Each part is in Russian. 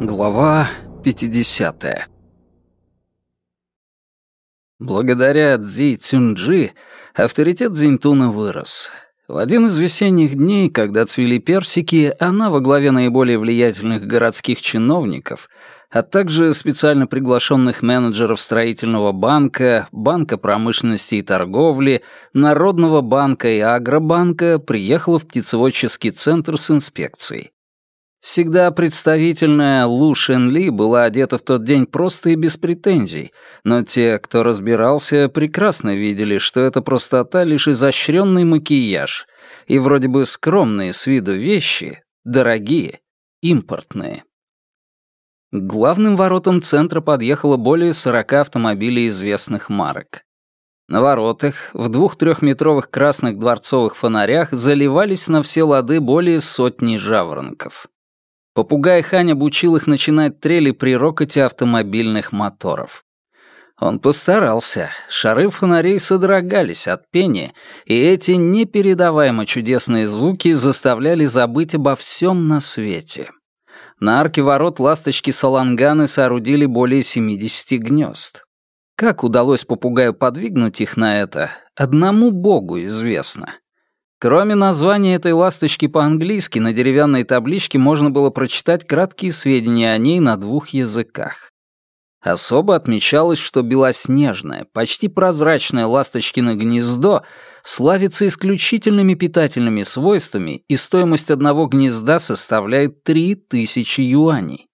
Глава 50 Благодаря Цзи Цюнджи авторитет Зинтуна вырос. В один из весенних дней, когда цвели персики, она во главе наиболее влиятельных городских чиновников, а также специально приглашенных менеджеров строительного банка, банка промышленности и торговли, Народного банка и Агробанка приехала в птицеводческий центр с инспекцией. Всегда представительная Лу Шен Ли была одета в тот день просто и без претензий, но те, кто разбирался, прекрасно видели, что это простота лишь изощренный макияж, и вроде бы скромные с виду вещи, дорогие, импортные. К главным воротам центра подъехало более 40 автомобилей известных марок. На воротах, в двух-трехметровых красных дворцовых фонарях заливались на все лады более сотни жаворонков. Попугай Хань обучил их начинать трели при рокоте автомобильных моторов. Он постарался. Шары фонарей содрогались от пения, и эти непередаваемо чудесные звуки заставляли забыть обо всем на свете. На арке ворот ласточки Саланганы соорудили более 70 гнезд. Как удалось попугаю подвигнуть их на это, одному богу известно. Кроме названия этой ласточки по-английски, на деревянной табличке можно было прочитать краткие сведения о ней на двух языках. Особо отмечалось, что белоснежное, почти прозрачное ласточкино гнездо славится исключительными питательными свойствами, и стоимость одного гнезда составляет 3000 юаней.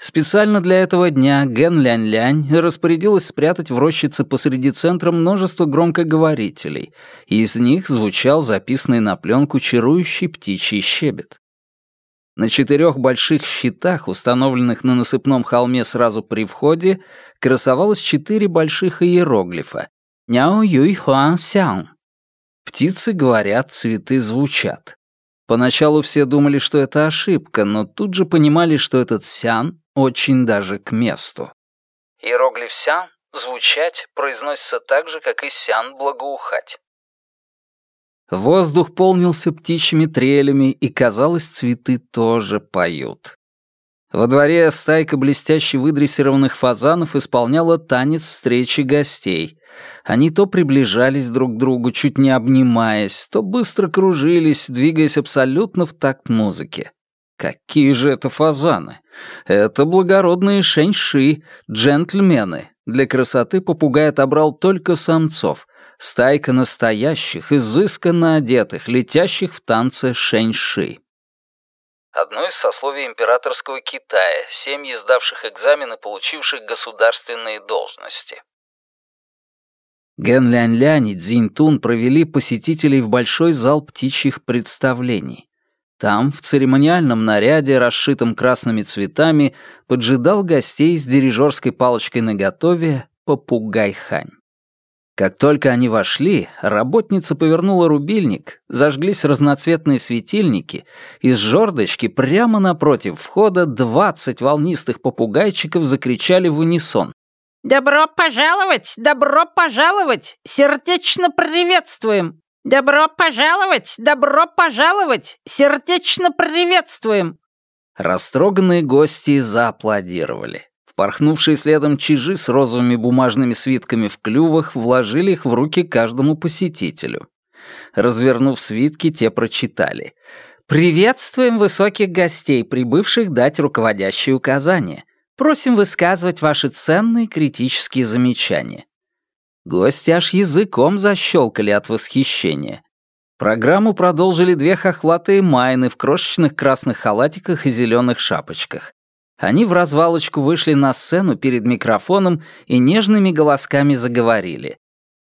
Специально для этого дня Ген Лянь-Лянь распорядилась спрятать в рощице посреди центра множество громкоговорителей, и из них звучал записанный на пленку чарующий птичий щебет. На четырех больших щитах, установленных на насыпном холме сразу при входе, красовалось четыре больших иероглифа «Няо Юй Хуан Сян». Птицы говорят, цветы звучат. Поначалу все думали, что это ошибка, но тут же понимали, что этот сян очень даже к месту. Иероглиф «сян» — звучать произносится так же, как и «сян» — благоухать. Воздух полнился птичьими трелями, и, казалось, цветы тоже поют. Во дворе стайка блестяще выдрессированных фазанов исполняла танец встречи гостей. Они то приближались друг к другу, чуть не обнимаясь, то быстро кружились, двигаясь абсолютно в такт музыки. Какие же это фазаны? Это благородные шеньши, джентльмены. Для красоты попугай отобрал только самцов. Стайка настоящих, изысканно одетых, летящих в танце шеньши. Одно из сословий императорского Китая, семьи, сдавших экзамены, получивших государственные должности. Ген Лянь-Лянь и Цзинь Тун провели посетителей в большой зал птичьих представлений. Там, в церемониальном наряде, расшитом красными цветами, поджидал гостей с дирижерской палочкой наготове попугай Хань. Как только они вошли, работница повернула рубильник, зажглись разноцветные светильники, и с жердочки прямо напротив входа двадцать волнистых попугайчиков закричали в унисон. «Добро пожаловать! Добро пожаловать! Сердечно приветствуем! «Добро пожаловать! Добро пожаловать! Сердечно приветствуем!» Растроганные гости зааплодировали. Впорхнувшие следом чижи с розовыми бумажными свитками в клювах вложили их в руки каждому посетителю. Развернув свитки, те прочитали. «Приветствуем высоких гостей, прибывших дать руководящие указания. Просим высказывать ваши ценные критические замечания. Гости аж языком защелкали от восхищения. Программу продолжили две хохлатые майны в крошечных красных халатиках и зеленых шапочках. Они в развалочку вышли на сцену перед микрофоном и нежными голосками заговорили.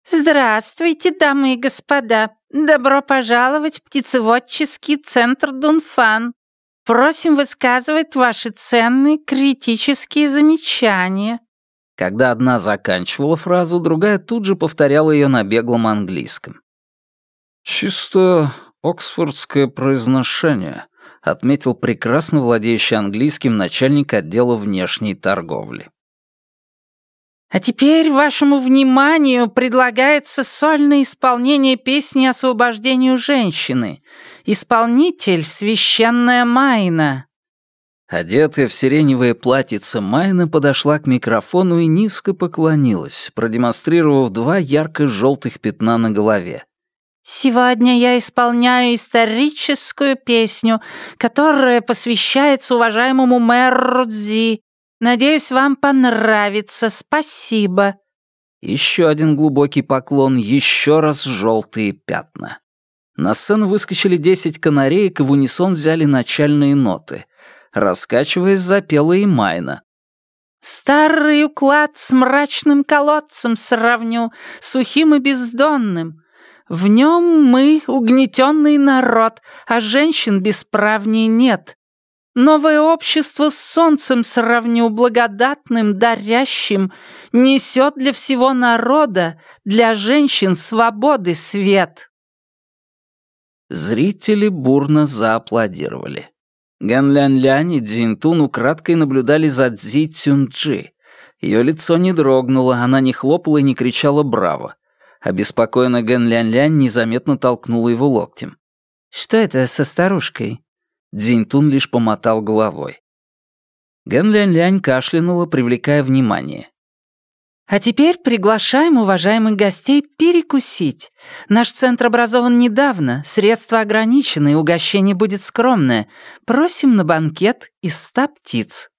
«Здравствуйте, дамы и господа! Добро пожаловать в птицеводческий центр Дунфан. Просим высказывать ваши ценные критические замечания. Когда одна заканчивала фразу, другая тут же повторяла ее на беглом английском. «Чисто оксфордское произношение», — отметил прекрасно владеющий английским начальник отдела внешней торговли. А теперь вашему вниманию предлагается сольное исполнение песни освобождению женщины. Исполнитель — священная Майна. Одетая в сиреневое платьице Майна подошла к микрофону и низко поклонилась, продемонстрировав два ярко-желтых пятна на голове. «Сегодня я исполняю историческую песню, которая посвящается уважаемому мэру Дзи. Надеюсь, вам понравится. Спасибо». Еще один глубокий поклон, еще раз желтые пятна. На сцену выскочили десять канареек и в унисон взяли начальные ноты — Раскачиваясь, запела и Майна. «Старый уклад с мрачным колодцем сравню, сухим и бездонным. В нем мы угнетенный народ, а женщин бесправней нет. Новое общество с солнцем сравню, благодатным, дарящим, несет для всего народа, для женщин свободы свет». Зрители бурно зааплодировали. Ган Лян Лянь и Цзиньтун украдкой наблюдали за Цзи Цюнджи. Ее лицо не дрогнуло, она не хлопала и не кричала «Браво!». Обеспокоенно Гэн Лян Лянь незаметно толкнула его локтем. «Что это со старушкой?» Дзиньтун лишь помотал головой. Гэн Лянь Лянь кашлянула, привлекая внимание. А теперь приглашаем уважаемых гостей перекусить. Наш центр образован недавно, средства ограничены, угощение будет скромное. Просим на банкет из ста птиц».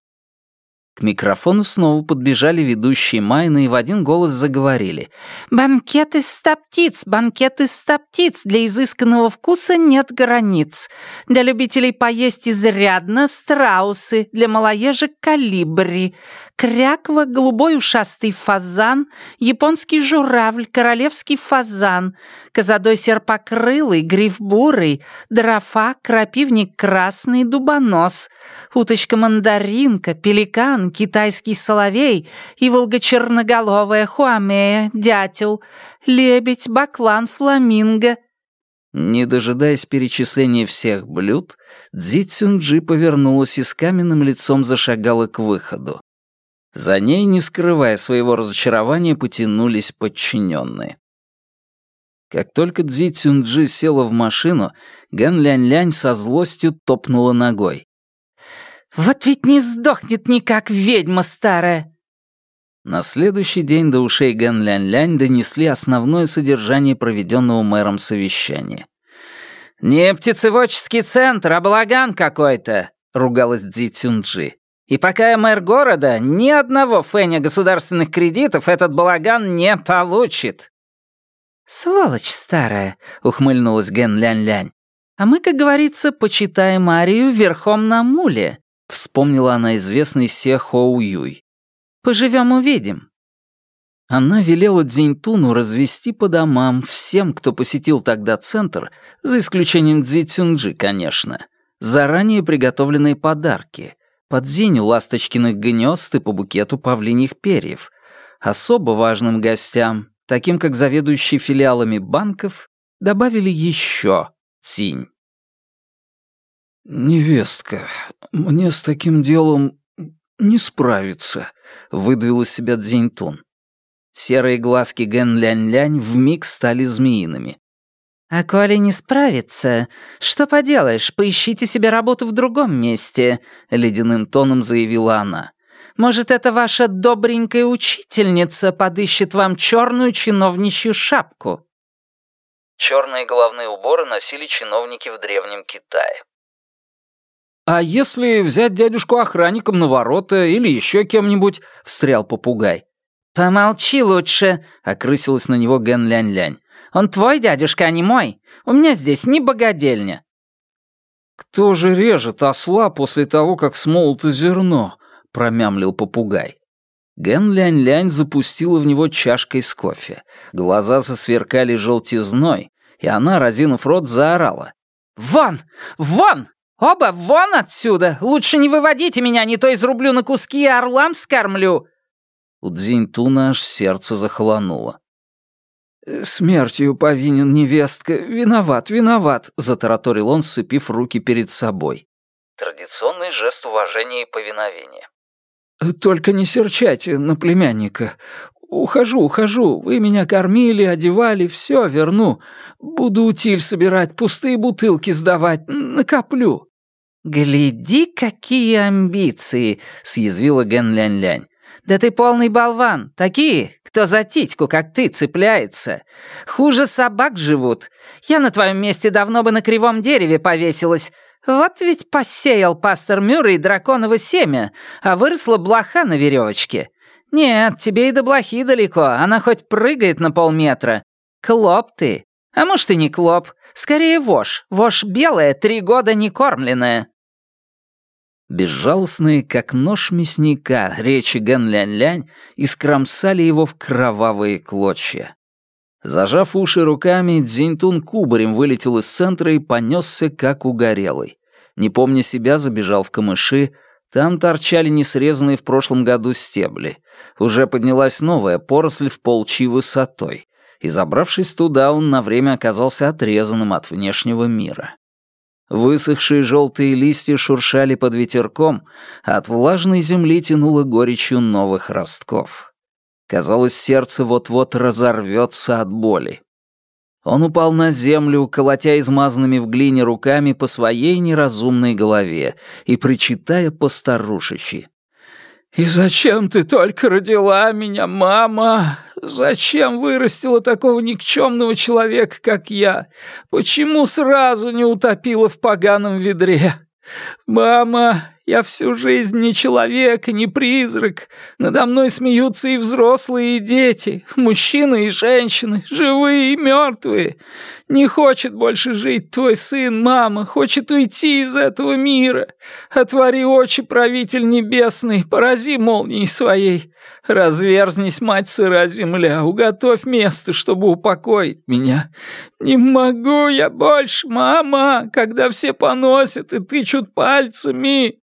К микрофону снова подбежали ведущие Майны и в один голос заговорили. «Банкет из ста птиц, банкет из ста птиц. Для изысканного вкуса нет границ. Для любителей поесть изрядно страусы, для малоежек калибри. Кряква, голубой ушастый фазан, японский журавль, королевский фазан, козадой серпокрылый, гриф бурый, дрофа, крапивник красный, дубонос, уточка-мандаринка, пеликан, китайский соловей и волгочерноголовая хуамея, дятел, лебедь, баклан, фламинго — не дожидаясь перечисления всех блюд, Цзи Цюнджи повернулась и с каменным лицом зашагала к выходу. За ней, не скрывая своего разочарования, потянулись подчиненные. Как только Цзи Цюнджи села в машину, Гэн Лянь-Лянь со злостью топнула ногой. «Вот ведь не сдохнет никак ведьма старая!» На следующий день до ушей Гэн Лянь-Лянь донесли основное содержание проведенного мэром совещания. «Не птицеводческий центр, а балаган какой-то!» — ругалась Цзи Цюнджи. И пока я мэр города, ни одного фэня государственных кредитов этот балаган не получит». «Сволочь старая», — ухмыльнулась Ген Лянь-Лянь. «А мы, как говорится, почитаем Марию верхом на муле», — вспомнила она известный Се Хоу Юй. «Поживем увидим». Она велела Дзиньтуну развести по домам всем, кто посетил тогда центр, за исключением Цзи Цюнджи, конечно, заранее приготовленные подарки — под зенью ласточкиных гнезд и по букету павлиньих перьев. Особо важным гостям, таким как заведующие филиалами банков, добавили еще тень. «Невестка, мне с таким делом не справиться», — выдавил из себя Дзиньтун. Серые глазки Ген Лянь-Лянь вмиг стали змеиными. «А коли не справится, что поделаешь, поищите себе работу в другом месте», — ледяным тоном заявила она. «Может, это ваша добренькая учительница подыщет вам черную чиновничью шапку?» Черные головные уборы носили чиновники в Древнем Китае. «А если взять дядюшку охранником на ворота или еще кем-нибудь?» — встрял попугай. «Помолчи лучше», — окрысилась на него Ген Лянь-Лянь. Он твой дядюшка, а не мой. У меня здесь не богадельня». «Кто же режет осла после того, как смолото зерно?» — промямлил попугай. Ген Лянь-Лянь запустила в него чашкой с кофе. Глаза засверкали желтизной, и она, разинув рот, заорала. «Вон! Вон! Оба вон отсюда! Лучше не выводите меня, не то изрублю на куски и орлам скормлю!» У Цзиньтуна аж сердце захолонуло. «Смертью повинен невестка. Виноват, виноват», — затараторил он, сцепив руки перед собой. Традиционный жест уважения и повиновения. «Только не серчайте на племянника. Ухожу, ухожу. Вы меня кормили, одевали, все верну. Буду утиль собирать, пустые бутылки сдавать, накоплю». «Гляди, какие амбиции!» — съязвила Ген Лянь-Лянь. «Да ты полный болван! Такие, кто за титьку, как ты, цепляется! Хуже собак живут! Я на твоем месте давно бы на кривом дереве повесилась! Вот ведь посеял пастор Мюррей драконово семя, а выросла блоха на веревочке! Нет, тебе и до блохи далеко, она хоть прыгает на полметра! Клоп ты! А может, и не клоп, скорее вошь, вошь белая, три года не кормленная!» Безжалостные, как нож мясника, речи Гэн Лянь-Лянь искромсали его в кровавые клочья. Зажав уши руками, Дзиньтун кубарем вылетел из центра и понесся, как угорелый. Не помня себя, забежал в камыши. Там торчали несрезанные в прошлом году стебли. Уже поднялась новая поросль в полчи высотой. И, забравшись туда, он на время оказался отрезанным от внешнего мира. Высохшие желтые листья шуршали под ветерком, а от влажной земли тянуло горечью новых ростков. Казалось, сердце вот-вот разорвется от боли. Он упал на землю, колотя измазанными в глине руками по своей неразумной голове и причитая по-старушечи. «И зачем ты только родила меня, мама? Зачем вырастила такого никчемного человека, как я? Почему сразу не утопила в поганом ведре? Мама, я всю жизнь не человек и не призрак. Надо мной смеются и взрослые, и дети, мужчины и женщины, живые и мертвые. Не хочет больше жить твой сын, мама, хочет уйти из этого мира. Отвори очи, правитель небесный, порази молнией своей. Разверзнись, мать сыра земля, уготовь место, чтобы упокоить меня. Не могу я больше, мама, когда все поносят и тычут пальцами.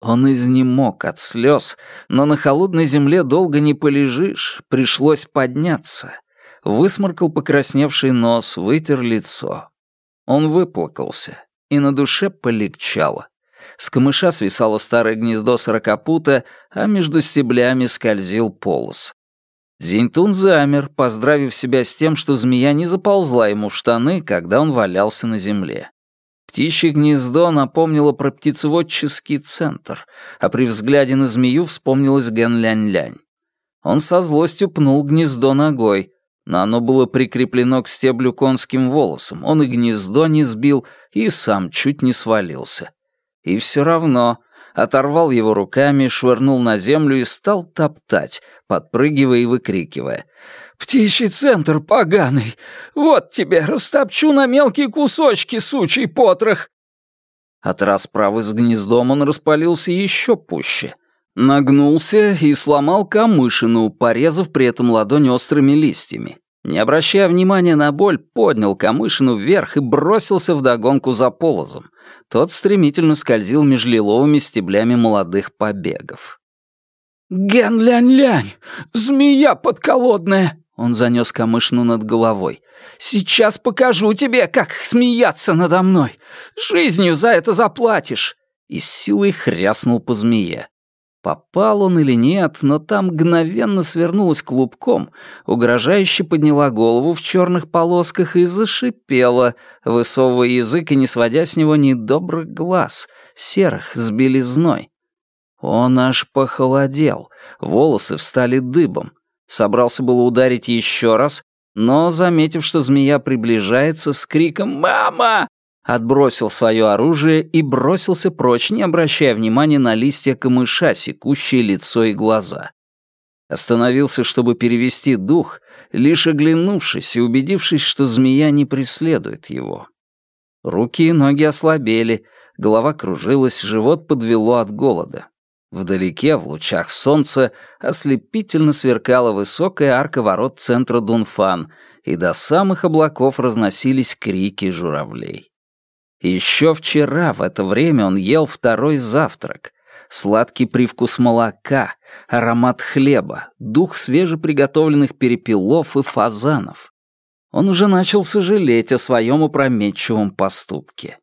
Он изнемог от слез, но на холодной земле долго не полежишь, пришлось подняться. Высморкал покрасневший нос, вытер лицо. Он выплакался, и на душе полегчало. С камыша свисало старое гнездо сорокопута, а между стеблями скользил полос. Зинтун замер, поздравив себя с тем, что змея не заползла ему в штаны, когда он валялся на земле. Птичье гнездо напомнило про птицеводческий центр, а при взгляде на змею вспомнилось Ген Лянь-Лянь. Он со злостью пнул гнездо ногой, но оно было прикреплено к стеблю конским волосом. Он и гнездо не сбил, и сам чуть не свалился. И все равно оторвал его руками, швырнул на землю и стал топтать, подпрыгивая и выкрикивая. «Птичий центр поганый! Вот тебе, растопчу на мелкие кусочки, сучий потрох!» От расправы с гнездом он распалился еще пуще. Нагнулся и сломал камышину, порезав при этом ладонь острыми листьями. Не обращая внимания на боль, поднял камышину вверх и бросился вдогонку за полозом. Тот стремительно скользил меж лиловыми стеблями молодых побегов. «Ген-лянь-лянь! Змея подколодная!» Он занес камышину над головой. «Сейчас покажу тебе, как смеяться надо мной! Жизнью за это заплатишь!» И с силой хряснул по змее. Попал он или нет, но там мгновенно свернулась клубком, угрожающе подняла голову в черных полосках и зашипела, высовывая язык и не сводя с него недобрых глаз, серых, с белизной. Он аж похолодел, волосы встали дыбом. Собрался было ударить еще раз, но, заметив, что змея приближается, с криком «Мама!», отбросил свое оружие и бросился прочь, не обращая внимания на листья камыша, секущие лицо и глаза. Остановился, чтобы перевести дух, лишь оглянувшись и убедившись, что змея не преследует его. Руки и ноги ослабели, голова кружилась, живот подвело от голода. Вдалеке, в лучах солнца, ослепительно сверкала высокая арка ворот центра Дунфан, и до самых облаков разносились крики журавлей. Еще вчера в это время он ел второй завтрак. Сладкий привкус молока, аромат хлеба, дух свежеприготовленных перепелов и фазанов. Он уже начал сожалеть о своем опрометчивом поступке.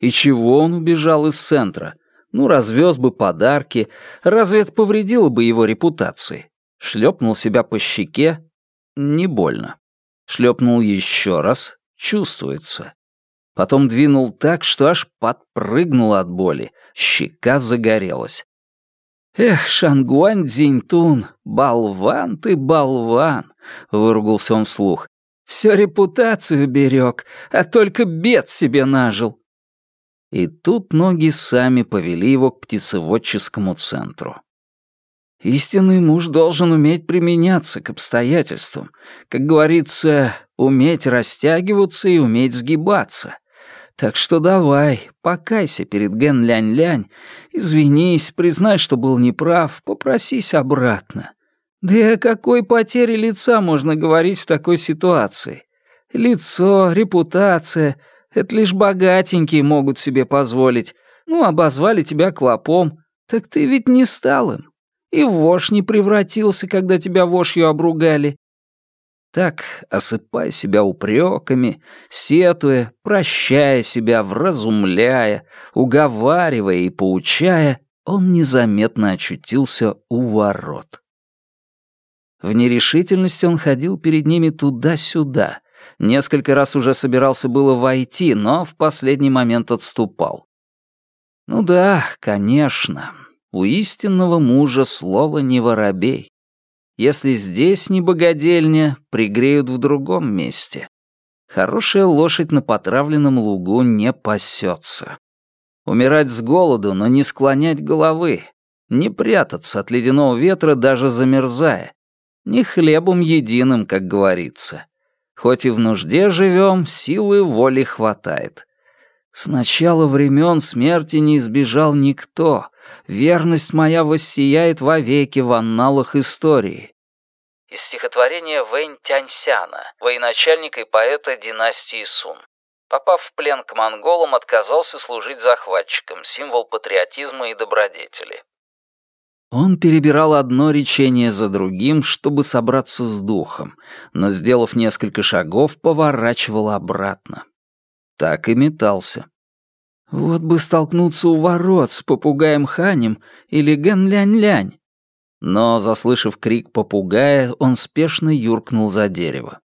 И чего он убежал из центра — ну, развез бы подарки, разве это повредило бы его репутации? Шлепнул себя по щеке, не больно. Шлепнул еще раз, чувствуется. Потом двинул так, что аж подпрыгнул от боли. Щека загорелась. «Эх, Шангуань Дзиньтун, болван ты, болван!» — выругался он вслух. «Всё репутацию берег, а только бед себе нажил». И тут ноги сами повели его к птицеводческому центру. Истинный муж должен уметь применяться к обстоятельствам. Как говорится, уметь растягиваться и уметь сгибаться. Так что давай, покайся перед Ген Лянь-Лянь, извинись, признай, что был неправ, попросись обратно. Да о какой потере лица можно говорить в такой ситуации? Лицо, репутация — это лишь богатенькие могут себе позволить. Ну, обозвали тебя клопом, так ты ведь не стал им. И вошь не превратился, когда тебя вошью обругали. Так, осыпая себя упреками, сетуя, прощая себя, вразумляя, уговаривая и поучая, он незаметно очутился у ворот. В нерешительности он ходил перед ними туда-сюда. Несколько раз уже собирался было войти, но в последний момент отступал. Ну да, конечно, у истинного мужа слово не воробей. Если здесь не богадельня, пригреют в другом месте. Хорошая лошадь на потравленном лугу не пасется. Умирать с голоду, но не склонять головы. Не прятаться от ледяного ветра, даже замерзая. Не хлебом единым, как говорится. Хоть и в нужде живем, силы воли хватает. С начала времен смерти не избежал никто. Верность моя воссияет вовеки в анналах истории. Из стихотворения Вэнь Тяньсяна, военачальника и поэта династии Сун. Попав в плен к монголам, отказался служить захватчиком, символ патриотизма и добродетели. Он перебирал одно речение за другим, чтобы собраться с духом, но, сделав несколько шагов, поворачивал обратно. Так и метался. Вот бы столкнуться у ворот с попугаем Ханем или Ген-лянь-лянь. Но, заслышав крик попугая, он спешно юркнул за дерево.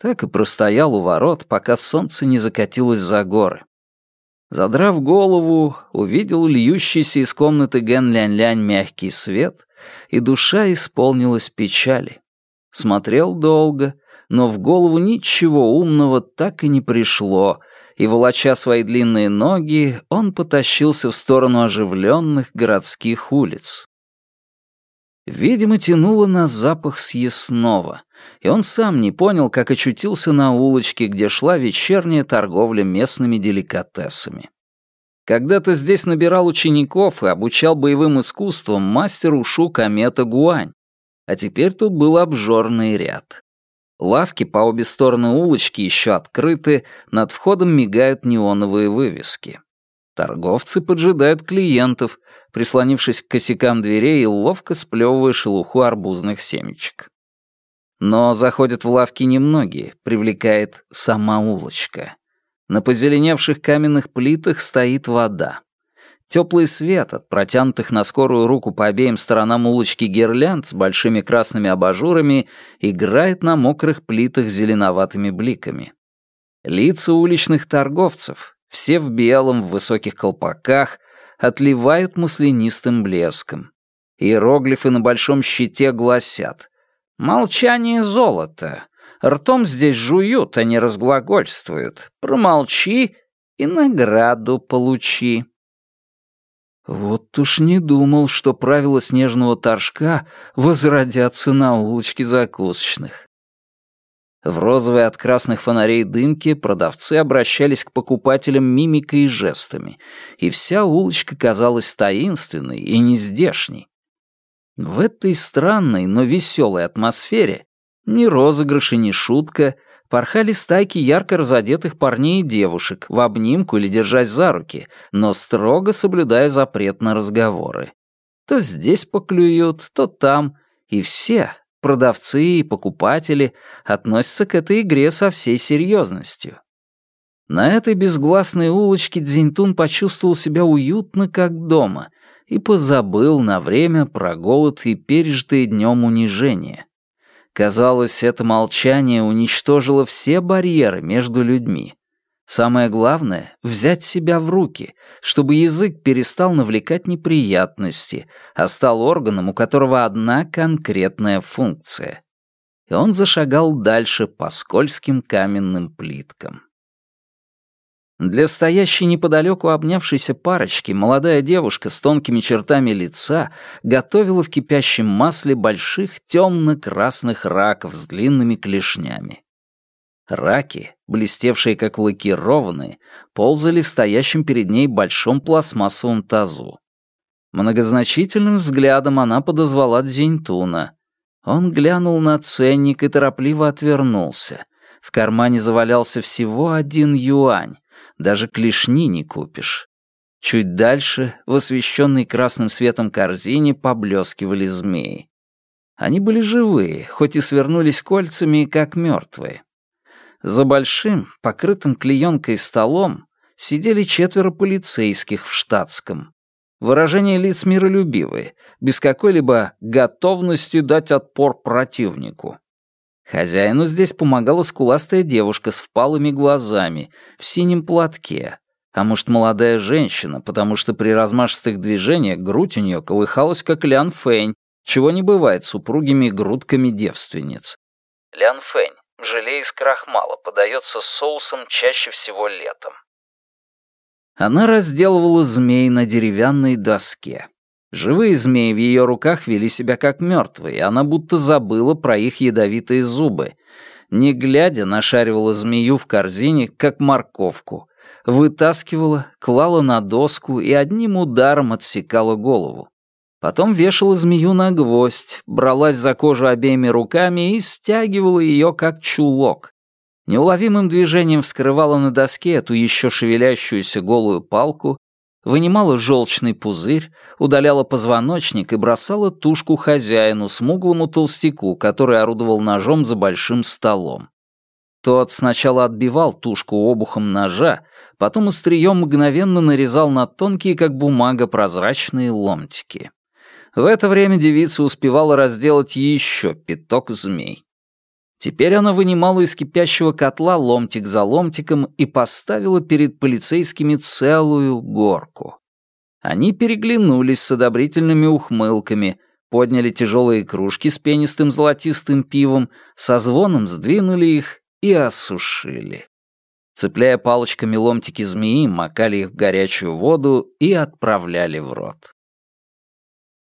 Так и простоял у ворот, пока солнце не закатилось за горы. Задрав голову, увидел льющийся из комнаты Ген-лянь-лянь мягкий свет, и душа исполнилась печали. Смотрел долго, но в голову ничего умного так и не пришло, и, волоча свои длинные ноги, он потащился в сторону оживленных городских улиц. Видимо, тянуло на запах съестного, и он сам не понял, как очутился на улочке, где шла вечерняя торговля местными деликатесами. Когда-то здесь набирал учеников и обучал боевым искусствам мастер Ушу Комета Гуань, а теперь тут был обжорный ряд. Лавки по обе стороны улочки еще открыты, над входом мигают неоновые вывески. Торговцы поджидают клиентов, прислонившись к косякам дверей и ловко сплевывая шелуху арбузных семечек. Но заходят в лавки немногие, привлекает сама улочка. На позеленевших каменных плитах стоит вода. Теплый свет от протянутых на скорую руку по обеим сторонам улочки гирлянд с большими красными абажурами играет на мокрых плитах зеленоватыми бликами. Лица уличных торговцев, все в белом, в высоких колпаках, отливают маслянистым блеском. Иероглифы на большом щите гласят «Молчание золота. Ртом здесь жуют, а не разглагольствуют. Промолчи и награду получи». Вот уж не думал, что правила снежного торжка возродятся на улочке закусочных. В розовой от красных фонарей дымке продавцы обращались к покупателям мимикой и жестами, и вся улочка казалась таинственной и нездешней. В этой странной, но веселой атмосфере ни розыгрыши, ни шутка — порхали стайки ярко разодетых парней и девушек, в обнимку или держась за руки, но строго соблюдая запрет на разговоры. То здесь поклюют, то там, и все, продавцы и покупатели, относятся к этой игре со всей серьезностью. На этой безгласной улочке Дзиньтун почувствовал себя уютно, как дома, и позабыл на время про голод и пережитые днем унижения. Казалось, это молчание уничтожило все барьеры между людьми. Самое главное — взять себя в руки, чтобы язык перестал навлекать неприятности, а стал органом, у которого одна конкретная функция. И он зашагал дальше по скользким каменным плиткам. Для стоящей неподалеку обнявшейся парочки молодая девушка с тонкими чертами лица готовила в кипящем масле больших темно-красных раков с длинными клешнями. Раки, блестевшие как лакированные, ползали в стоящем перед ней большом пластмассовом тазу. Многозначительным взглядом она подозвала Дзиньтуна. Он глянул на ценник и торопливо отвернулся. В кармане завалялся всего один юань, даже клешни не купишь. Чуть дальше, в освещенной красным светом корзине, поблескивали змеи. Они были живые, хоть и свернулись кольцами, как мертвые. За большим, покрытым клеенкой столом сидели четверо полицейских в штатском. Выражение лиц миролюбивые, без какой-либо готовности дать отпор противнику. Хозяину здесь помогала скуластая девушка с впалыми глазами, в синем платке. А может, молодая женщина, потому что при размашистых движениях грудь у нее колыхалась, как Лян Фэнь, чего не бывает супругими грудками девственниц. Лян Фэнь, желе из крахмала, подается с соусом чаще всего летом. Она разделывала змей на деревянной доске. Живые змеи в ее руках вели себя как мертвые, и она будто забыла про их ядовитые зубы. Не глядя, нашаривала змею в корзине, как морковку. Вытаскивала, клала на доску и одним ударом отсекала голову. Потом вешала змею на гвоздь, бралась за кожу обеими руками и стягивала ее, как чулок. Неуловимым движением вскрывала на доске эту еще шевелящуюся голую палку вынимала желчный пузырь, удаляла позвоночник и бросала тушку хозяину, смуглому толстяку, который орудовал ножом за большим столом. Тот сначала отбивал тушку обухом ножа, потом острием мгновенно нарезал на тонкие, как бумага, прозрачные ломтики. В это время девица успевала разделать еще пяток змей. Теперь она вынимала из кипящего котла ломтик за ломтиком и поставила перед полицейскими целую горку. Они переглянулись с одобрительными ухмылками, подняли тяжелые кружки с пенистым золотистым пивом, со звоном сдвинули их и осушили. Цепляя палочками ломтики змеи, макали их в горячую воду и отправляли в рот.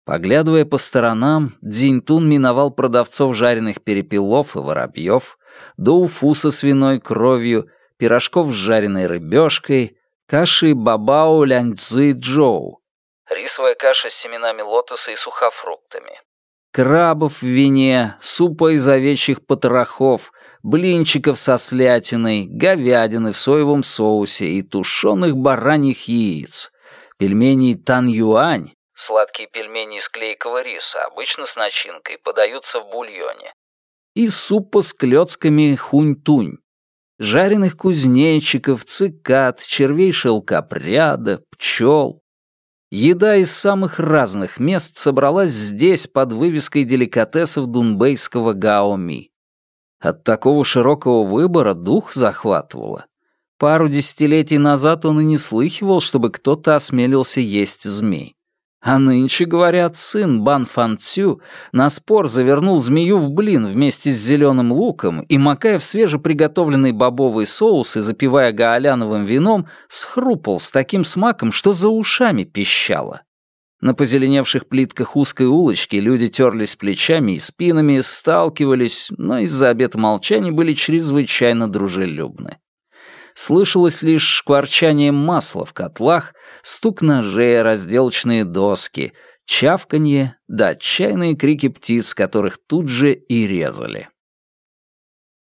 Поглядывая по сторонам, Дзиньтун миновал продавцов жареных перепелов и воробьев, до уфу со свиной кровью, пирожков с жареной рыбешкой, каши бабао ляньцзы джоу, рисовая каша с семенами лотоса и сухофруктами, крабов в вине, супа из овечьих потрохов, блинчиков со слятиной, говядины в соевом соусе и тушеных бараньих яиц, пельменей тан-юань, Сладкие пельмени из клейкого риса, обычно с начинкой, подаются в бульоне. И супа с клёцками хунь-тунь. Жареных кузнечиков, цикад, червей шелкопряда, пчел. Еда из самых разных мест собралась здесь под вывеской деликатесов дунбейского гаоми. От такого широкого выбора дух захватывало. Пару десятилетий назад он и не слыхивал, чтобы кто-то осмелился есть змей. А нынче, говорят, сын Бан Фан Цю на спор завернул змею в блин вместе с зеленым луком и, макая в свежеприготовленный бобовый соус и запивая гаоляновым вином, схрупал с таким смаком, что за ушами пищало. На позеленевших плитках узкой улочки люди терлись плечами и спинами, сталкивались, но из-за обета молчания были чрезвычайно дружелюбны слышалось лишь шкварчание масла в котлах, стук ножей, разделочные доски, чавканье да отчаянные крики птиц, которых тут же и резали.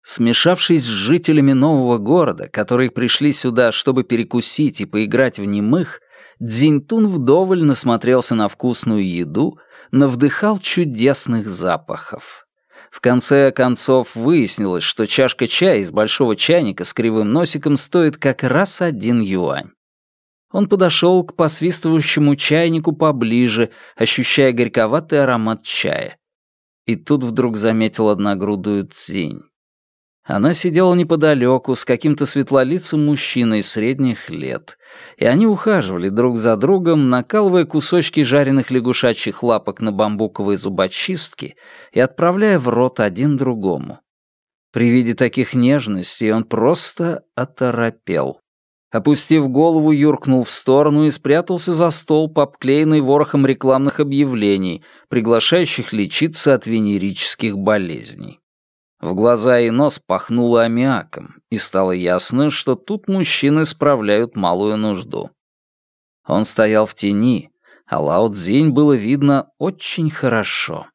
Смешавшись с жителями нового города, которые пришли сюда, чтобы перекусить и поиграть в немых, Дзиньтун вдоволь насмотрелся на вкусную еду, навдыхал чудесных запахов. В конце концов выяснилось, что чашка чая из большого чайника с кривым носиком стоит как раз один юань. Он подошел к посвистывающему чайнику поближе, ощущая горьковатый аромат чая. И тут вдруг заметил одногрудую цинь. Она сидела неподалеку с каким-то светлолицым мужчиной средних лет, и они ухаживали друг за другом, накалывая кусочки жареных лягушачьих лапок на бамбуковые зубочистки и отправляя в рот один другому. При виде таких нежностей он просто оторопел. Опустив голову, юркнул в сторону и спрятался за стол, обклеенный ворохом рекламных объявлений, приглашающих лечиться от венерических болезней. В глаза и нос пахнуло аммиаком, и стало ясно, что тут мужчины справляют малую нужду. Он стоял в тени, а Лао Цзинь было видно очень хорошо.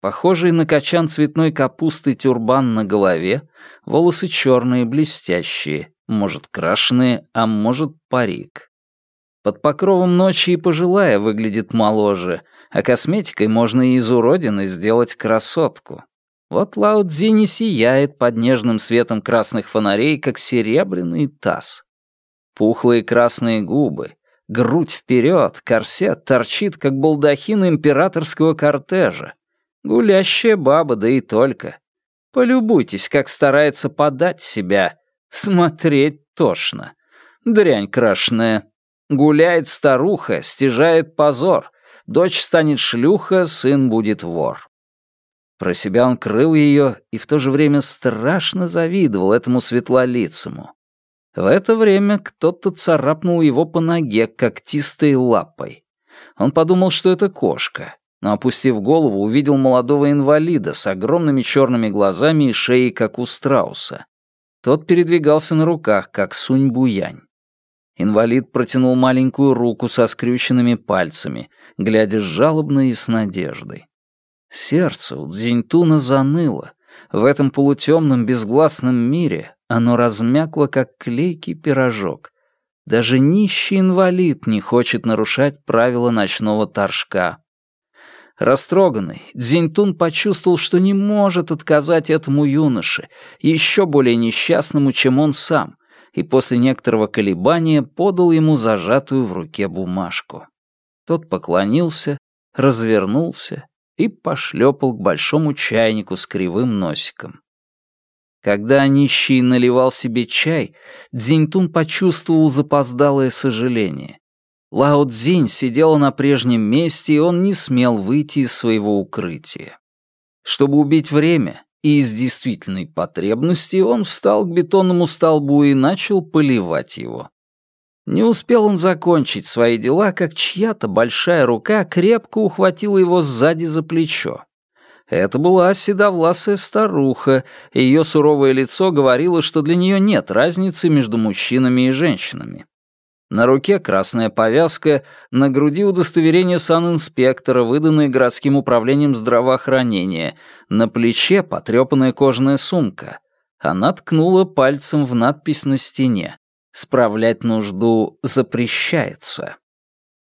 Похожий на качан цветной капусты тюрбан на голове, волосы черные, блестящие, может, крашеные, а может, парик. Под покровом ночи и пожилая выглядит моложе, а косметикой можно и из уродины сделать красотку. Вот Лао не сияет под нежным светом красных фонарей, как серебряный таз. Пухлые красные губы, грудь вперед, корсет торчит, как балдахин императорского кортежа. Гулящая баба, да и только. Полюбуйтесь, как старается подать себя. Смотреть тошно. Дрянь крашеная. Гуляет старуха, стяжает позор. Дочь станет шлюха, сын будет вор. Про себя он крыл ее и в то же время страшно завидовал этому светлолицему. В это время кто-то царапнул его по ноге когтистой лапой. Он подумал, что это кошка, но, опустив голову, увидел молодого инвалида с огромными черными глазами и шеей, как у страуса. Тот передвигался на руках, как сунь-буянь. Инвалид протянул маленькую руку со скрюченными пальцами, глядя жалобно и с надеждой. Сердце у Дзиньтуна заныло. В этом полутемном безгласном мире оно размякло, как клейкий пирожок. Даже нищий инвалид не хочет нарушать правила ночного торжка. Растроганный, Дзиньтун почувствовал, что не может отказать этому юноше, еще более несчастному, чем он сам, и после некоторого колебания подал ему зажатую в руке бумажку. Тот поклонился, развернулся и пошлепал к большому чайнику с кривым носиком. Когда нищий наливал себе чай, Дзиньтун почувствовал запоздалое сожаление. Лао Цзинь сидела на прежнем месте, и он не смел выйти из своего укрытия. Чтобы убить время и из действительной потребности, он встал к бетонному столбу и начал поливать его. Не успел он закончить свои дела, как чья-то большая рука крепко ухватила его сзади за плечо. Это была седовласая старуха, и ее суровое лицо говорило, что для нее нет разницы между мужчинами и женщинами. На руке красная повязка, на груди удостоверение санинспектора, выданное городским управлением здравоохранения, на плече потрепанная кожаная сумка. Она ткнула пальцем в надпись на стене. Справлять нужду запрещается.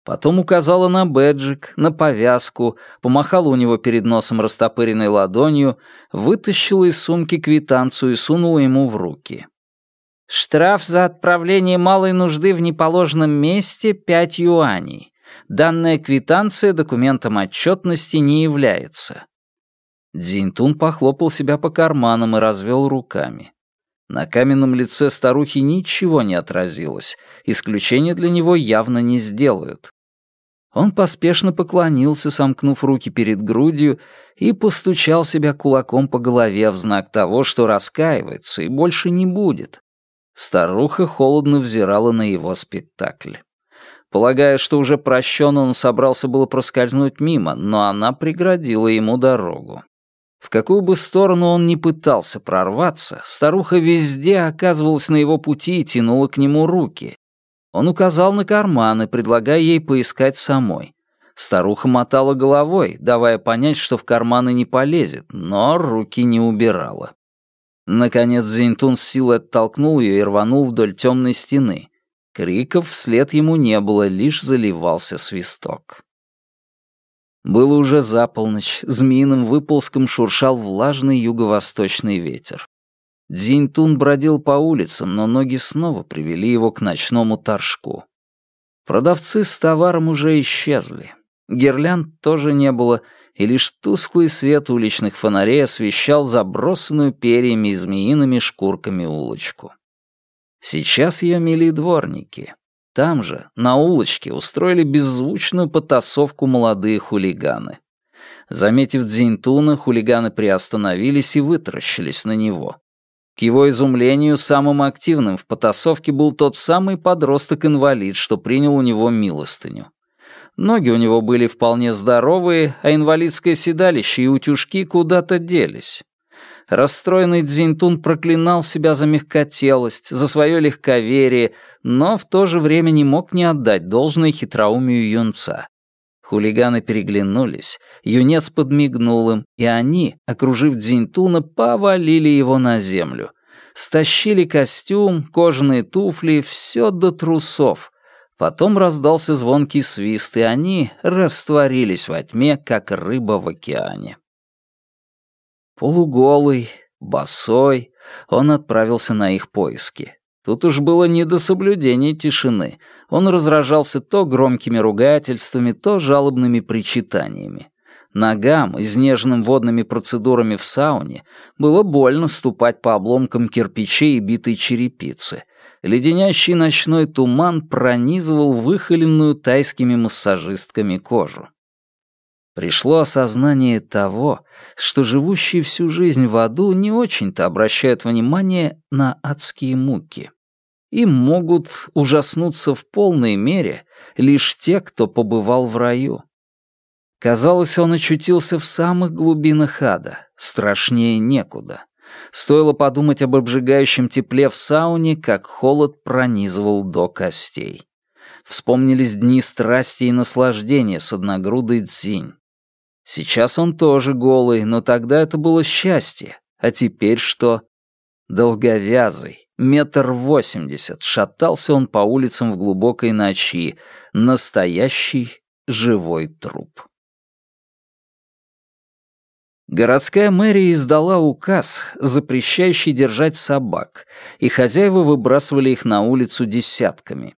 Потом указала на бэджик, на повязку, помахала у него перед носом растопыренной ладонью, вытащила из сумки квитанцию и сунула ему в руки. «Штраф за отправление малой нужды в неположенном месте — пять юаней. Данная квитанция документом отчетности не является». Дзиньтун похлопал себя по карманам и развел руками. На каменном лице старухи ничего не отразилось, исключения для него явно не сделают. Он поспешно поклонился, сомкнув руки перед грудью, и постучал себя кулаком по голове в знак того, что раскаивается и больше не будет. Старуха холодно взирала на его спектакль. Полагая, что уже прощен, он собрался было проскользнуть мимо, но она преградила ему дорогу. В какую бы сторону он ни пытался прорваться, старуха везде оказывалась на его пути и тянула к нему руки. Он указал на карманы, предлагая ей поискать самой. Старуха мотала головой, давая понять, что в карманы не полезет, но руки не убирала. Наконец Зинтун с силой оттолкнул ее и рванул вдоль темной стены. Криков вслед ему не было, лишь заливался свисток. Было уже за полночь, змеиным выползком шуршал влажный юго-восточный ветер. Дзиньтун бродил по улицам, но ноги снова привели его к ночному торжку. Продавцы с товаром уже исчезли. Гирлянд тоже не было, и лишь тусклый свет уличных фонарей освещал забросанную перьями и змеиными шкурками улочку. Сейчас ее мели дворники. Там же, на улочке, устроили беззвучную потасовку молодые хулиганы. Заметив Дзиньтуна, хулиганы приостановились и вытаращились на него. К его изумлению, самым активным в потасовке был тот самый подросток-инвалид, что принял у него милостыню. Ноги у него были вполне здоровые, а инвалидское седалище и утюжки куда-то делись. Расстроенный Дзинтун проклинал себя за мягкотелость, за свое легковерие, но в то же время не мог не отдать должное хитроумию юнца. Хулиганы переглянулись, юнец подмигнул им, и они, окружив Дзинтуна, повалили его на землю. Стащили костюм, кожаные туфли, все до трусов. Потом раздался звонкий свист, и они растворились во тьме, как рыба в океане. Полуголый, босой, он отправился на их поиски. Тут уж было не до соблюдения тишины. Он разражался то громкими ругательствами, то жалобными причитаниями. Ногам, изнеженным водными процедурами в сауне, было больно ступать по обломкам кирпичей и битой черепицы. Леденящий ночной туман пронизывал выхоленную тайскими массажистками кожу. Пришло осознание того, что живущие всю жизнь в аду не очень-то обращают внимание на адские муки и могут ужаснуться в полной мере лишь те, кто побывал в раю. Казалось, он очутился в самых глубинах ада, страшнее некуда. Стоило подумать об обжигающем тепле в сауне, как холод пронизывал до костей. Вспомнились дни страсти и наслаждения с одногрудой дзинь. Сейчас он тоже голый, но тогда это было счастье. А теперь что? Долговязый, метр восемьдесят, шатался он по улицам в глубокой ночи. Настоящий живой труп. Городская мэрия издала указ, запрещающий держать собак, и хозяева выбрасывали их на улицу десятками.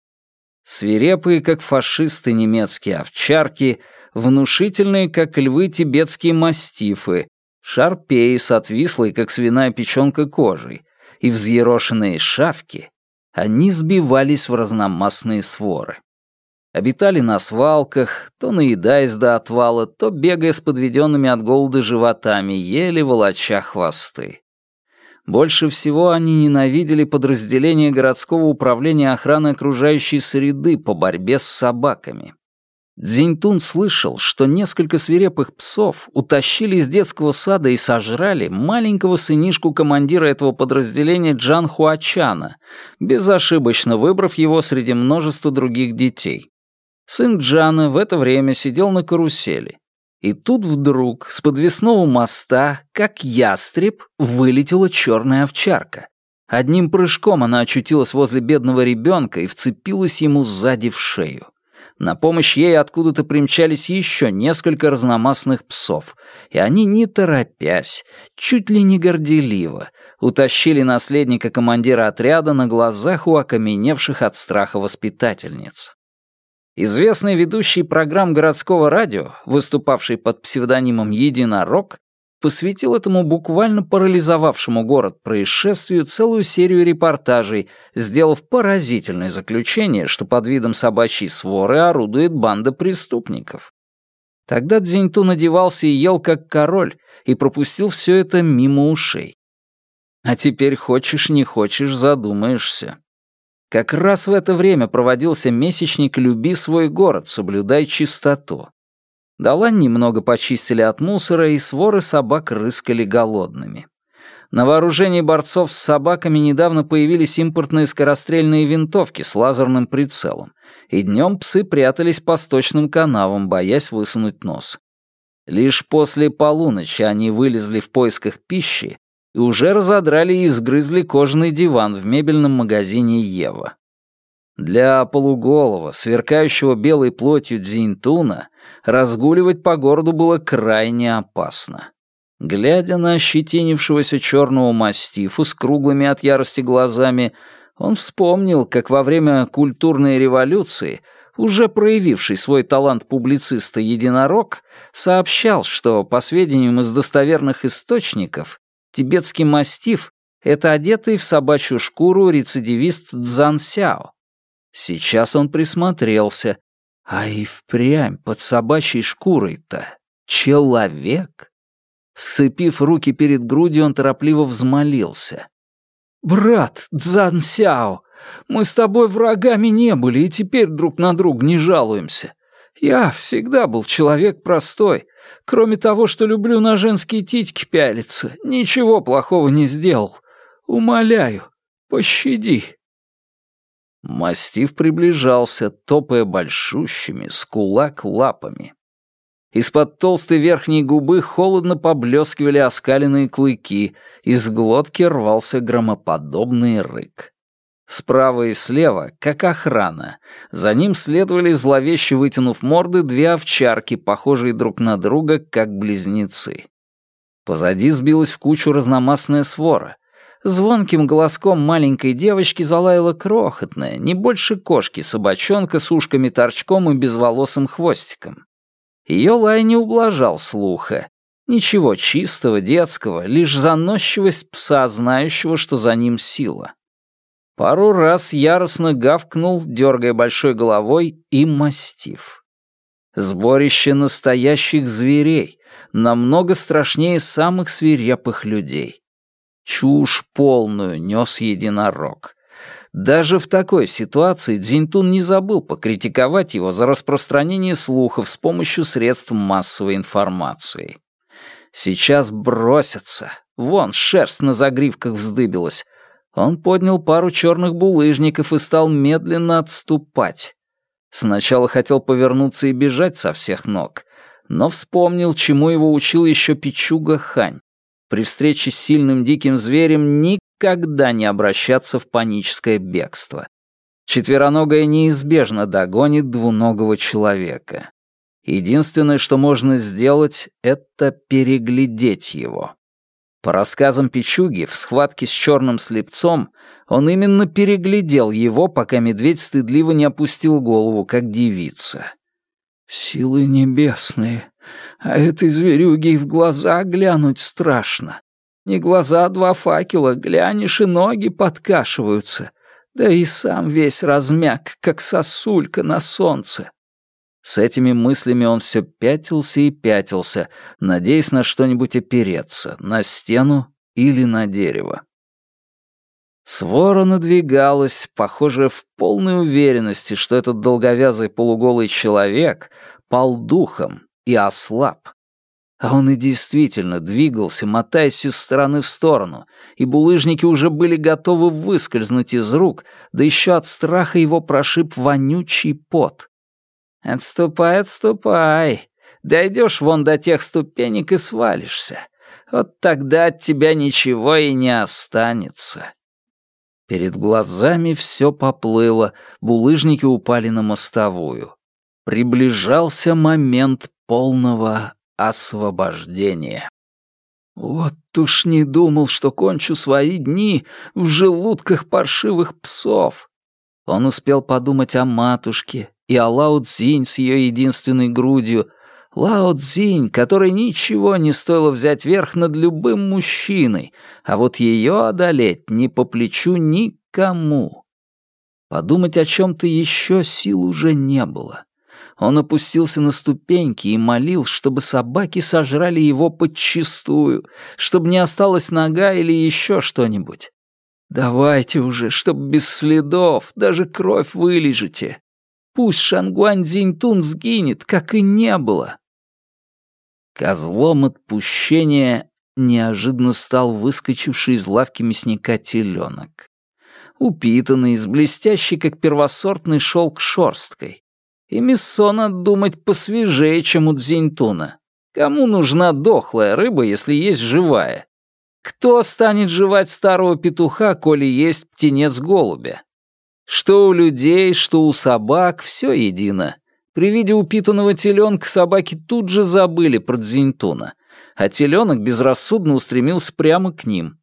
Свирепые, как фашисты немецкие овчарки, внушительные, как львы тибетские мастифы, шарпеи с отвислой, как свиная печенка кожей, и взъерошенные шавки, они сбивались в разномастные своры. Обитали на свалках, то наедаясь до отвала, то бегая с подведенными от голода животами, еле волоча хвосты. Больше всего они ненавидели подразделение городского управления охраны окружающей среды по борьбе с собаками. Дзиньтун слышал, что несколько свирепых псов утащили из детского сада и сожрали маленького сынишку командира этого подразделения Джан Хуачана, безошибочно выбрав его среди множества других детей. Сын Джана в это время сидел на карусели. И тут вдруг с подвесного моста, как ястреб, вылетела черная овчарка. Одним прыжком она очутилась возле бедного ребенка и вцепилась ему сзади в шею. На помощь ей откуда-то примчались еще несколько разномастных псов, и они, не торопясь, чуть ли не горделиво, утащили наследника командира отряда на глазах у окаменевших от страха воспитательниц. Известный ведущий программ городского радио, выступавший под псевдонимом «Единорог», посвятил этому буквально парализовавшему город происшествию целую серию репортажей, сделав поразительное заключение, что под видом собачьей своры орудует банда преступников. Тогда Дзиньту надевался и ел как король, и пропустил все это мимо ушей. А теперь хочешь не хочешь, задумаешься. Как раз в это время проводился месячник «Люби свой город, соблюдай чистоту». Далань немного почистили от мусора, и своры собак рыскали голодными. На вооружении борцов с собаками недавно появились импортные скорострельные винтовки с лазерным прицелом, и днем псы прятались по сточным канавам, боясь высунуть нос. Лишь после полуночи они вылезли в поисках пищи и уже разодрали и изгрызли кожаный диван в мебельном магазине «Ева». Для полуголого, сверкающего белой плотью Дзиньтуна, разгуливать по городу было крайне опасно. Глядя на ощетинившегося черного мастифу с круглыми от ярости глазами, он вспомнил, как во время культурной революции уже проявивший свой талант публициста единорог, сообщал, что, по сведениям из достоверных источников, тибетский мастиф — это одетый в собачью шкуру рецидивист Цзан Сяо. Сейчас он присмотрелся, а и впрямь под собачьей шкурой-то человек. Сцепив руки перед грудью, он торопливо взмолился. «Брат Цзан Сяо, мы с тобой врагами не были и теперь друг на друга не жалуемся. Я всегда был человек простой. Кроме того, что люблю на женские титьки пялиться, ничего плохого не сделал. Умоляю, пощади». Мастив приближался, топая большущими, с кулак лапами. Из-под толстой верхней губы холодно поблескивали оскаленные клыки, из глотки рвался громоподобный рык. Справа и слева, как охрана. За ним следовали, зловеще вытянув морды, две овчарки, похожие друг на друга, как близнецы. Позади сбилась в кучу разномастная свора. Звонким голоском маленькой девочки залаяла крохотная, не больше кошки, собачонка с ушками-торчком и безволосым хвостиком. Ее лай не ублажал слуха. Ничего чистого, детского, лишь заносчивость пса, знающего, что за ним сила. Пару раз яростно гавкнул, дергая большой головой, и мастив. Сборище настоящих зверей, намного страшнее самых свирепых людей. Чушь полную нес единорог. Даже в такой ситуации Дзиньтун не забыл покритиковать его за распространение слухов с помощью средств массовой информации. Сейчас бросятся. Вон, шерсть на загривках вздыбилась. Он поднял пару черных булыжников и стал медленно отступать. Сначала хотел повернуться и бежать со всех ног, но вспомнил, чему его учил еще Пичуга Хань. При встрече с сильным диким зверем никогда не обращаться в паническое бегство. Четвероногая неизбежно догонит двуногого человека. Единственное, что можно сделать, это переглядеть его. По рассказам Пичуги, в схватке с черным слепцом он именно переглядел его, пока медведь стыдливо не опустил голову, как девица. «Силы небесные, а этой зверюге и в глаза глянуть страшно. Не глаза, а два факела, глянешь и ноги подкашиваются. Да и сам весь размяк, как сосулька на солнце. С этими мыслями он все пятился и пятился, надеясь на что-нибудь опереться, на стену или на дерево. Свора надвигалась, похоже, в полной уверенности, что этот долговязый полуголый человек пал духом и ослаб. А он и действительно двигался, мотаясь из стороны в сторону, и булыжники уже были готовы выскользнуть из рук, да еще от страха его прошиб вонючий пот. «Отступай, отступай. Дойдешь вон до тех ступенек и свалишься. Вот тогда от тебя ничего и не останется». Перед глазами все поплыло, булыжники упали на мостовую. Приближался момент полного освобождения. Вот уж не думал, что кончу свои дни в желудках паршивых псов. Он успел подумать о матушке, и о Лао Цзинь с ее единственной грудью. Лао Цзинь, которой ничего не стоило взять верх над любым мужчиной, а вот ее одолеть не по плечу никому. Подумать о чем-то еще сил уже не было. Он опустился на ступеньки и молил, чтобы собаки сожрали его подчистую, чтобы не осталась нога или еще что-нибудь. «Давайте уже, чтоб без следов, даже кровь вылежите. Пусть Шангуань Цзиньтун сгинет, как и не было. Козлом отпущения неожиданно стал выскочивший из лавки мясника теленок. Упитанный, с блестящей, как первосортный шелк шерсткой. И мясо думать посвежее, чем у Дзиньтуна. Кому нужна дохлая рыба, если есть живая? Кто станет жевать старого петуха, коли есть птенец голубя? Что у людей, что у собак, все едино. При виде упитанного теленка собаки тут же забыли про Дзиньтуна, а теленок безрассудно устремился прямо к ним.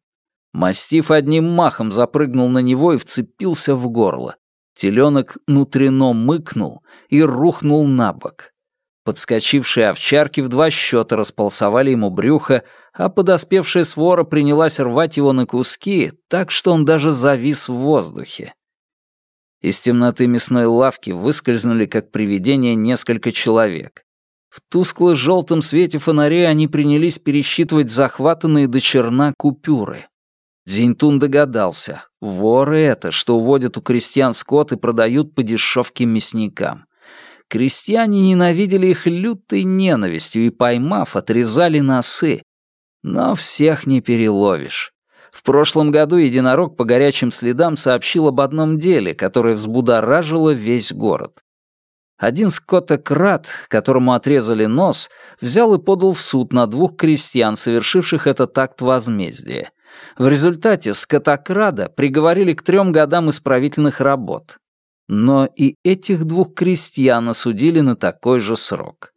Мастиф одним махом запрыгнул на него и вцепился в горло. Теленок внутренно мыкнул и рухнул на бок. Подскочившие овчарки в два счета располосовали ему брюхо, а подоспевшая свора принялась рвать его на куски, так что он даже завис в воздухе. Из темноты мясной лавки выскользнули, как привидение, несколько человек. В тускло-желтом свете фонарей они принялись пересчитывать захватанные до черна купюры. Зинтун догадался, воры это, что уводят у крестьян скот и продают по дешевке мясникам. Крестьяне ненавидели их лютой ненавистью и, поймав, отрезали носы. Но всех не переловишь. В прошлом году единорог по горячим следам сообщил об одном деле, которое взбудоражило весь город. Один скотократ, которому отрезали нос, взял и подал в суд на двух крестьян, совершивших этот акт возмездия. В результате скотокрада приговорили к трем годам исправительных работ. Но и этих двух крестьян осудили на такой же срок.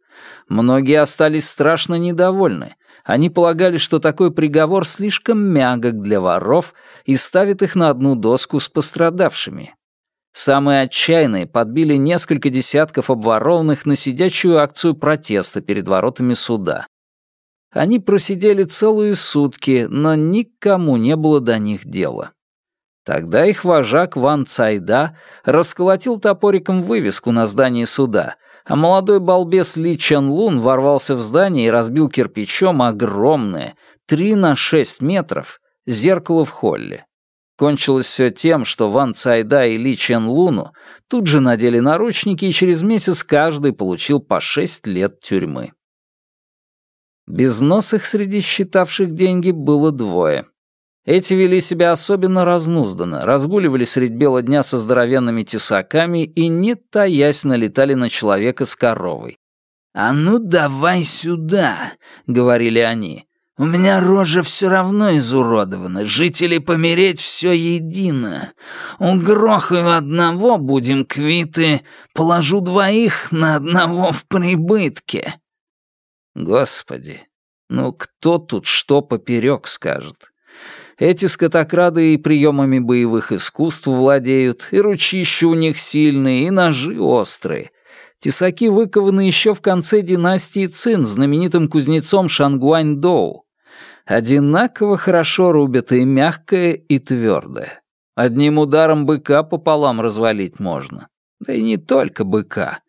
Многие остались страшно недовольны. Они полагали, что такой приговор слишком мягок для воров и ставит их на одну доску с пострадавшими. Самые отчаянные подбили несколько десятков обворованных на сидячую акцию протеста перед воротами суда. Они просидели целые сутки, но никому не было до них дела. Тогда их вожак Ван Цайда расколотил топориком вывеску на здании суда, а молодой балбес Ли Чан Лун ворвался в здание и разбил кирпичом огромное, 3 на 6 метров, зеркало в холле. Кончилось все тем, что Ван Цайда и Ли Чен Луну тут же надели наручники, и через месяц каждый получил по 6 лет тюрьмы. Безносых среди считавших деньги было двое. Эти вели себя особенно разнузданно, разгуливали средь бела дня со здоровенными тесаками и, не таясь, налетали на человека с коровой. «А ну давай сюда!» — говорили они. «У меня рожа все равно изуродована, жить или помереть все едино. Угрохаю одного, будем квиты, положу двоих на одного в прибытке». Господи, ну кто тут что поперек скажет? Эти скотокрады и приемами боевых искусств владеют, и ручища у них сильные, и ножи острые. Тесаки выкованы еще в конце династии Цин знаменитым кузнецом Шангуань-Доу. Одинаково хорошо рубят и мягкое, и твердое. Одним ударом быка пополам развалить можно. Да и не только быка.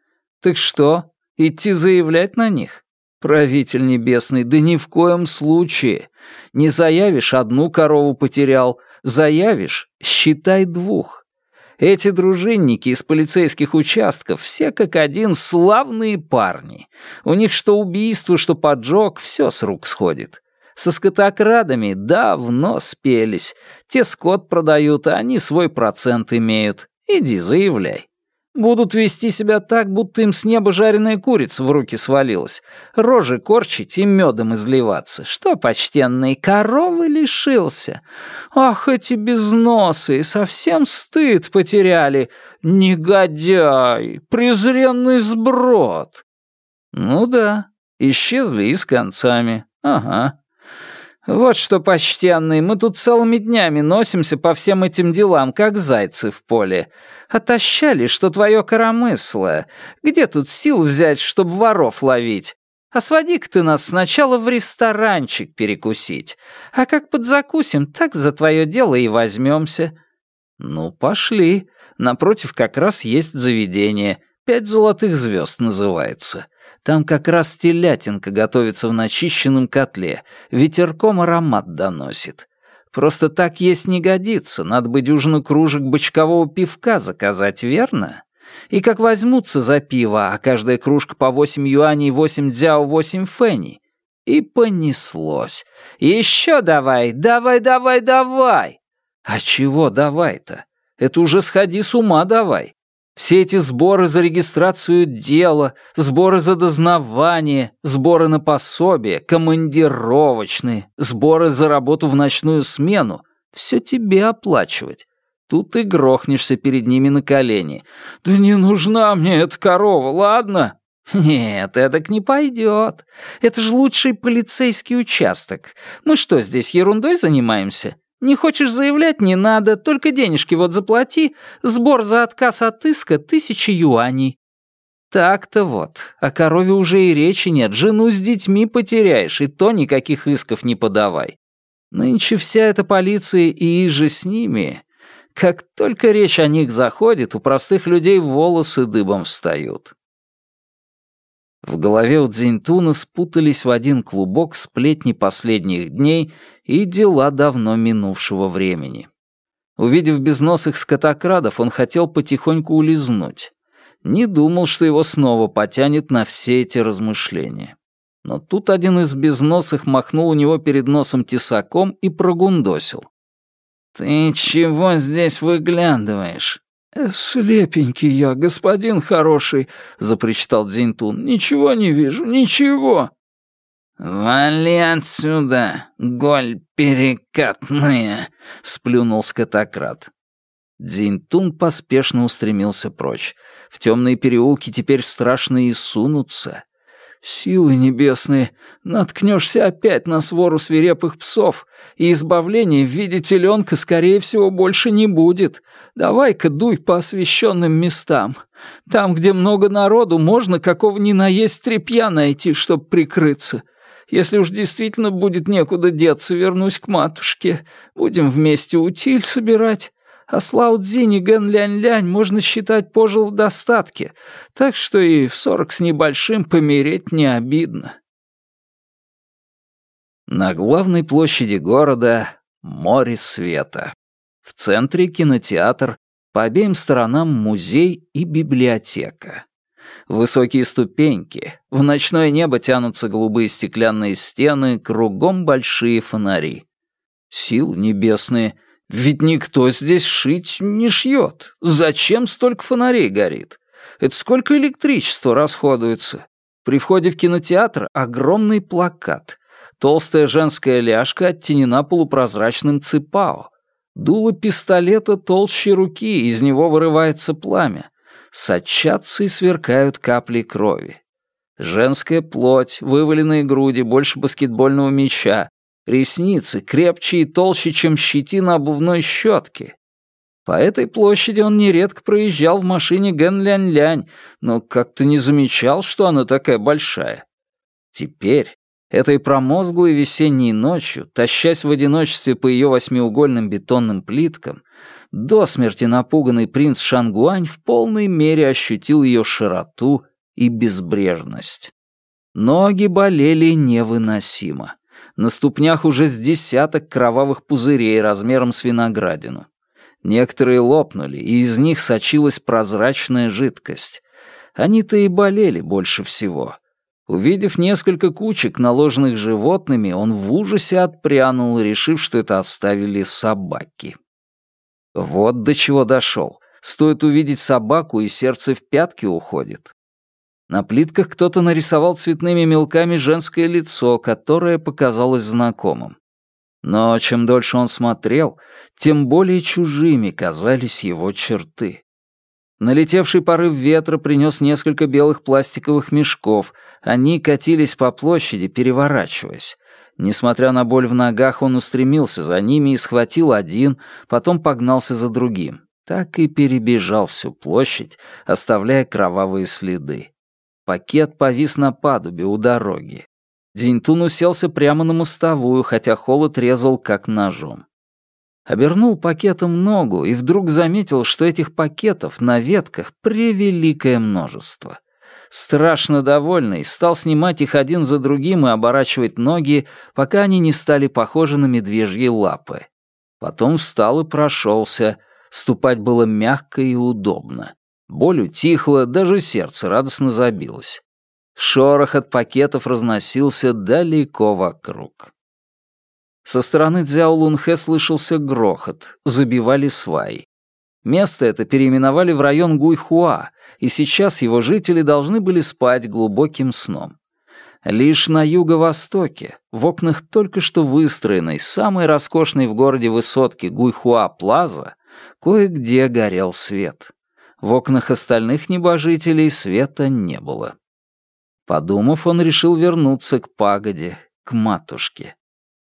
Так что, идти заявлять на них? Правитель небесный, да ни в коем случае. Не заявишь, одну корову потерял. Заявишь, считай двух. Эти дружинники из полицейских участков все как один славные парни. У них что убийство, что поджог, все с рук сходит. Со скотокрадами давно спелись. Те скот продают, а они свой процент имеют. Иди, заявляй. Будут вести себя так, будто им с неба жареная курица в руки свалилась, рожи корчить и медом изливаться. Что, почтенный, коровы лишился? Ах, эти безносы, совсем стыд потеряли. Негодяй, презренный сброд. Ну да, исчезли и с концами. Ага. «Вот что, почтенный, мы тут целыми днями носимся по всем этим делам, как зайцы в поле. Отощали, что твое коромысло. Где тут сил взять, чтобы воров ловить? А своди-ка ты нас сначала в ресторанчик перекусить. А как подзакусим, так за твое дело и возьмемся». «Ну, пошли. Напротив как раз есть заведение. Пять золотых звезд называется. Там как раз телятинка готовится в начищенном котле, ветерком аромат доносит. Просто так есть не годится, надо бы дюжину кружек бочкового пивка заказать, верно? И как возьмутся за пиво, а каждая кружка по восемь юаней, восемь дзяо, восемь фэней. И понеслось. Еще давай, давай, давай, давай. А чего давай-то? Это уже сходи с ума давай. Все эти сборы за регистрацию дела, сборы за дознавание, сборы на пособие, командировочные, сборы за работу в ночную смену — все тебе оплачивать. Тут ты грохнешься перед ними на колени. «Да не нужна мне эта корова, ладно?» «Нет, эдак не пойдет. Это же лучший полицейский участок. Мы что, здесь ерундой занимаемся? Не хочешь заявлять, не надо, только денежки вот заплати, сбор за отказ от иска — тысячи юаней. Так-то вот, о корове уже и речи нет, жену с детьми потеряешь, и то никаких исков не подавай. Нынче вся эта полиция и же с ними. Как только речь о них заходит, у простых людей волосы дыбом встают. В голове у Дзиньтуна спутались в один клубок сплетни последних дней и дела давно минувшего времени. Увидев безносых скотокрадов, он хотел потихоньку улизнуть. Не думал, что его снова потянет на все эти размышления. Но тут один из безносых махнул у него перед носом тесаком и прогундосил. «Ты чего здесь выглядываешь?» «Э, «Слепенький я, господин хороший», — запричитал Дзинтун. «Ничего не вижу, ничего». «Вали отсюда, голь перекатная!» — сплюнул скотократ. Дзинтун поспешно устремился прочь. В темные переулки теперь страшно и сунуться. Силы небесные, наткнешься опять на свору свирепых псов, и избавления в виде теленка, скорее всего, больше не будет. Давай-ка дуй по освященным местам. Там, где много народу, можно какого ни наесть тряпья найти, чтоб прикрыться. Если уж действительно будет некуда деться, вернусь к матушке. Будем вместе утиль собирать. А Слао Цзинь и Ген Лянь-Лянь можно считать пожил в достатке, так что и в сорок с небольшим помереть не обидно. На главной площади города море света. В центре кинотеатр, по обеим сторонам музей и библиотека. Высокие ступеньки, в ночное небо тянутся голубые стеклянные стены, кругом большие фонари. Сил небесные — ведь никто здесь шить не шьет. Зачем столько фонарей горит? Это сколько электричества расходуется? При входе в кинотеатр огромный плакат. Толстая женская ляжка оттенена полупрозрачным ципао. Дуло пистолета толще руки, из него вырывается пламя. Сочатся и сверкают капли крови. Женская плоть, вываленные груди больше баскетбольного мяча, Ресницы крепче и толще, чем щетина обувной щетки. По этой площади он нередко проезжал в машине Ген-Лянь-Лянь, но как-то не замечал, что она такая большая. Теперь, этой промозглой весенней ночью, тащась в одиночестве по ее восьмиугольным бетонным плиткам, до смерти напуганный принц Шангуань в полной мере ощутил ее широту и безбрежность. Ноги болели невыносимо. На ступнях уже с десяток кровавых пузырей размером с виноградину. Некоторые лопнули, и из них сочилась прозрачная жидкость. Они-то и болели больше всего. Увидев несколько кучек, наложенных животными, он в ужасе отпрянул, решив, что это оставили собаки. Вот до чего дошел. Стоит увидеть собаку, и сердце в пятки уходит. На плитках кто-то нарисовал цветными мелками женское лицо, которое показалось знакомым. Но чем дольше он смотрел, тем более чужими казались его черты. Налетевший порыв ветра принес несколько белых пластиковых мешков. Они катились по площади, переворачиваясь. Несмотря на боль в ногах, он устремился за ними и схватил один, потом погнался за другим. Так и перебежал всю площадь, оставляя кровавые следы. Пакет повис на падубе у дороги. Дзиньтун уселся прямо на мостовую, хотя холод резал как ножом. Обернул пакетом ногу и вдруг заметил, что этих пакетов на ветках превеликое множество. Страшно довольный, стал снимать их один за другим и оборачивать ноги, пока они не стали похожи на медвежьи лапы. Потом встал и прошелся. Ступать было мягко и удобно. Боль утихла, даже сердце радостно забилось. Шорох от пакетов разносился далеко вокруг. Со стороны Цзяо Лунхэ слышался грохот, забивали сваи. Место это переименовали в район Гуйхуа, и сейчас его жители должны были спать глубоким сном. Лишь на юго-востоке, в окнах только что выстроенной, самой роскошной в городе высотки Гуйхуа-Плаза, кое-где горел свет. В окнах остальных небожителей света не было. Подумав, он решил вернуться к пагоде, к матушке.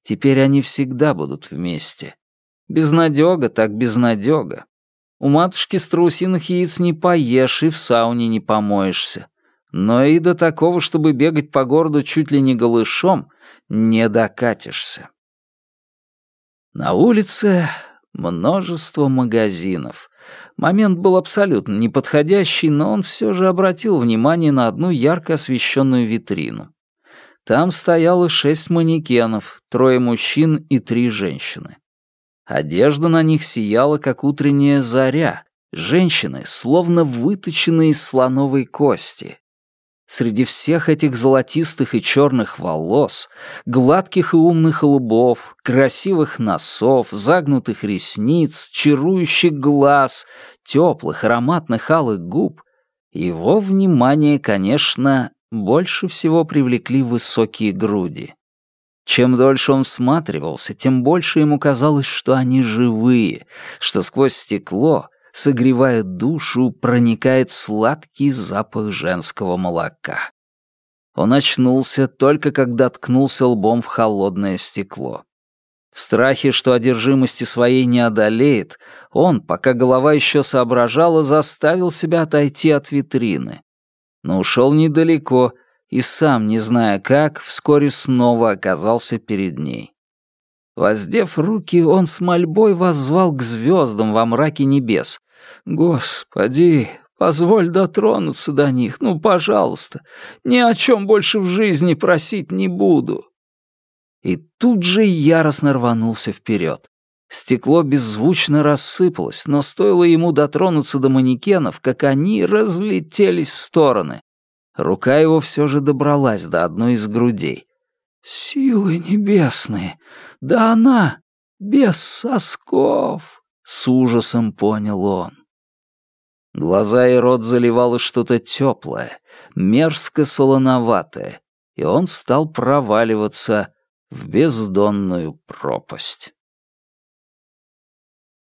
Теперь они всегда будут вместе. Безнадёга так безнадёга. У матушки страусиных яиц не поешь и в сауне не помоешься. Но и до такого, чтобы бегать по городу чуть ли не голышом, не докатишься. На улице множество магазинов. Момент был абсолютно неподходящий, но он все же обратил внимание на одну ярко освещенную витрину. Там стояло шесть манекенов, трое мужчин и три женщины. Одежда на них сияла, как утренняя заря. Женщины, словно выточенные из слоновой кости. Среди всех этих золотистых и черных волос, гладких и умных лбов, красивых носов, загнутых ресниц, чарующих глаз, теплых ароматных алых губ, его внимание, конечно, больше всего привлекли высокие груди. Чем дольше он всматривался, тем больше ему казалось, что они живые, что сквозь стекло, согревая душу, проникает сладкий запах женского молока. Он очнулся только когда ткнулся лбом в холодное стекло. В страхе, что одержимости своей не одолеет, он, пока голова еще соображала, заставил себя отойти от витрины. Но ушел недалеко — и сам, не зная как, вскоре снова оказался перед ней. Воздев руки, он с мольбой воззвал к звездам во мраке небес. «Господи, позволь дотронуться до них, ну, пожалуйста, ни о чем больше в жизни просить не буду». И тут же яростно рванулся вперед. Стекло беззвучно рассыпалось, но стоило ему дотронуться до манекенов, как они разлетелись в стороны. Рука его все же добралась до одной из грудей. «Силы небесные! Да она без сосков!» — с ужасом понял он. Глаза и рот заливало что-то теплое, мерзко-солоноватое, и он стал проваливаться в бездонную пропасть.